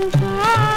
Ah!